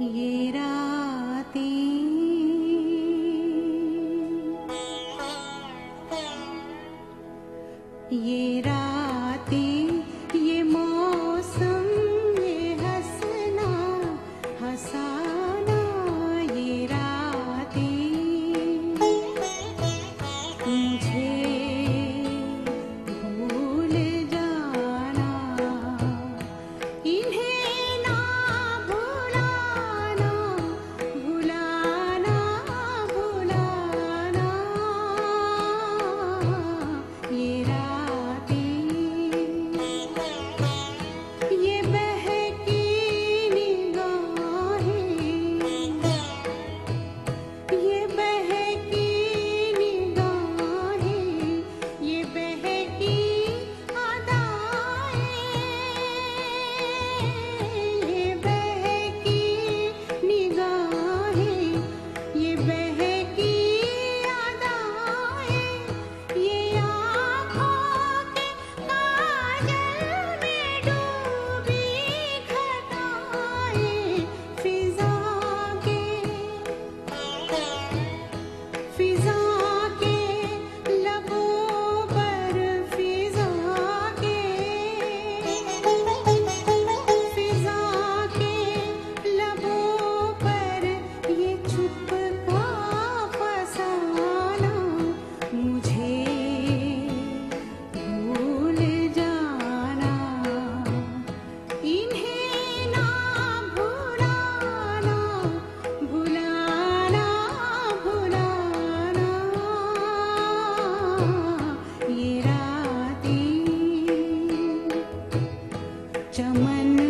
ये रातें। ये चमन में